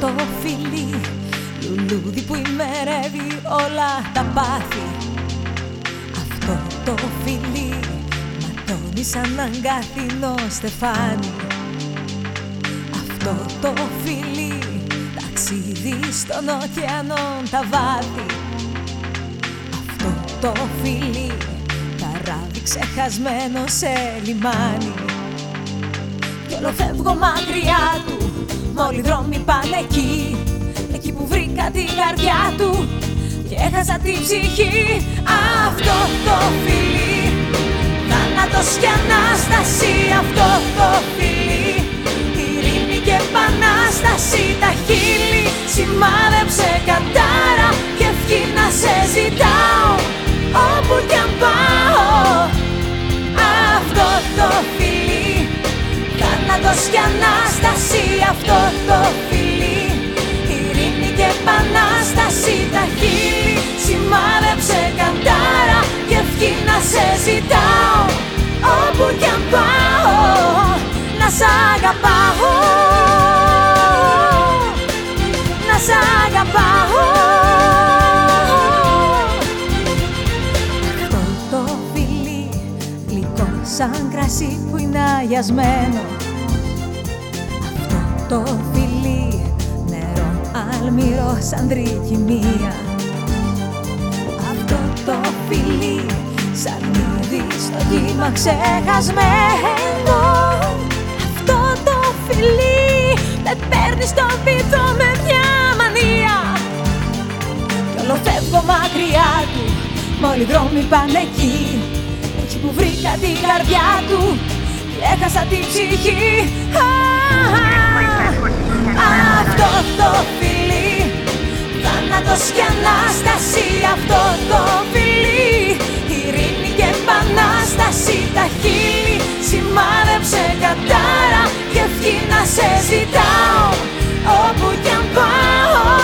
το φιλί. Λουλούδι που ημερεύει όλα τα πάθη. Αυτό το φιλί ματώνει σαν αγκάθινο στεφάνι. Αυτό το φιλί ταξίδι στον ωκεανό τα βάθη. Αυτό το φιλί καράβι ξεχασμένο σε λιμάνι. Κι όλο φεύγω μακριά του Όλοι δρόμοι πάνε εκεί. Εκεί που βρήκα την καρδιά του Και έχασα την ψυχή. Αυτό το φιλί Θάνατος και Ανάσταση. Αυτό το φιλί Ειρήνη και Επανάσταση. Τα χείλη σημάδεψε Θάνατος και Ανάσταση Αυτό το φιλί. Ειρήνη και Επανάσταση Τα χείλη σημάδεψε καντάρα Και ευχή να σε ζητάω. Όπου κι αν πάω Να σ' αγαπάω. Να σ' αγαπάω. Αυτό το φιλί γλυκό σαν κρασί που είναι αγιασμένο. Αυτό το φιλί νερό αλμυρό σαν τρικυμία Αυτό το φιλί σαν είδη στο κύμα ξεχασμένο. Αυτό το φιλί με παίρνει στον πίθο με μια μανία. Κι όλο φεύγω μακριά του Μ' όλοι οι δρόμοι πάνε εκεί. Εκεί που βρήκα την καρδιά του Και έχασα την ψυχή ζητάω Όπου κι αν πάω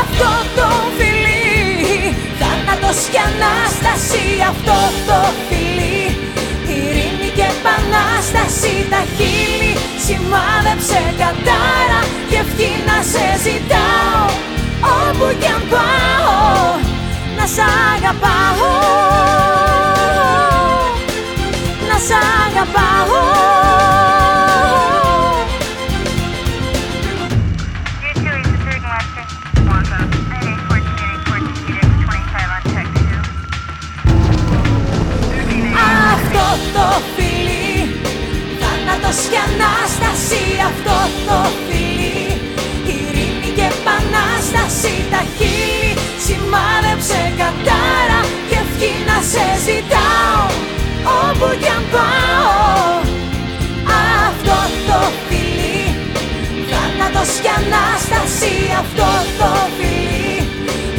Αυτό το φιλί. Θάνατος και Ανάσταση Αυτό το φιλί. Ειρήνη και Επανάσταση Τα χείλη σημάδεψε κατάρα Και ευχή να σε ζητάω. Όπου κι αν πάω Να σ' αγαπάω. Να σ' αγαπάω πάω. Αυτό το φιλί Θάνατος και Ανάσταση. Αυτό το φιλί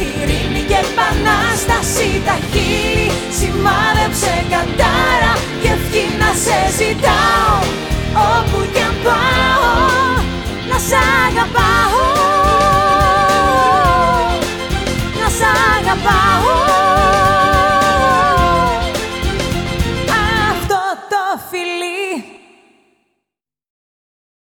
Ειρήνη και Επανάσταση. Τα χείλη σημάδεψε κατάρα Και ευχή να σε ζητάω. Όπου και αν πάω Να σ' αγαπάω.